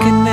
can